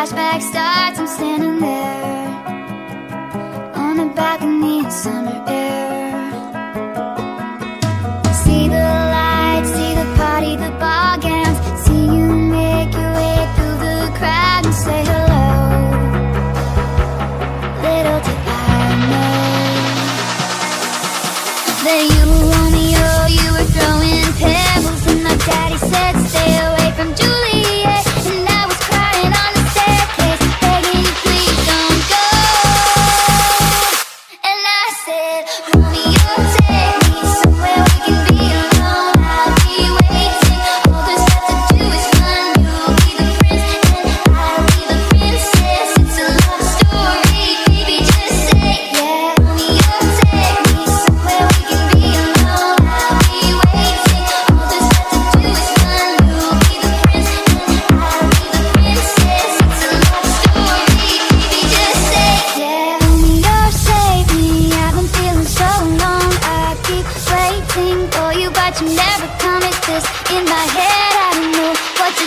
flashback starts, I'm standing there. On the balcony in summer air. See the lights, see the party, the ball gowns. See you make your way through the crowd and say hello. Little did I know That you you, but you never come. It's this in my head. I don't know what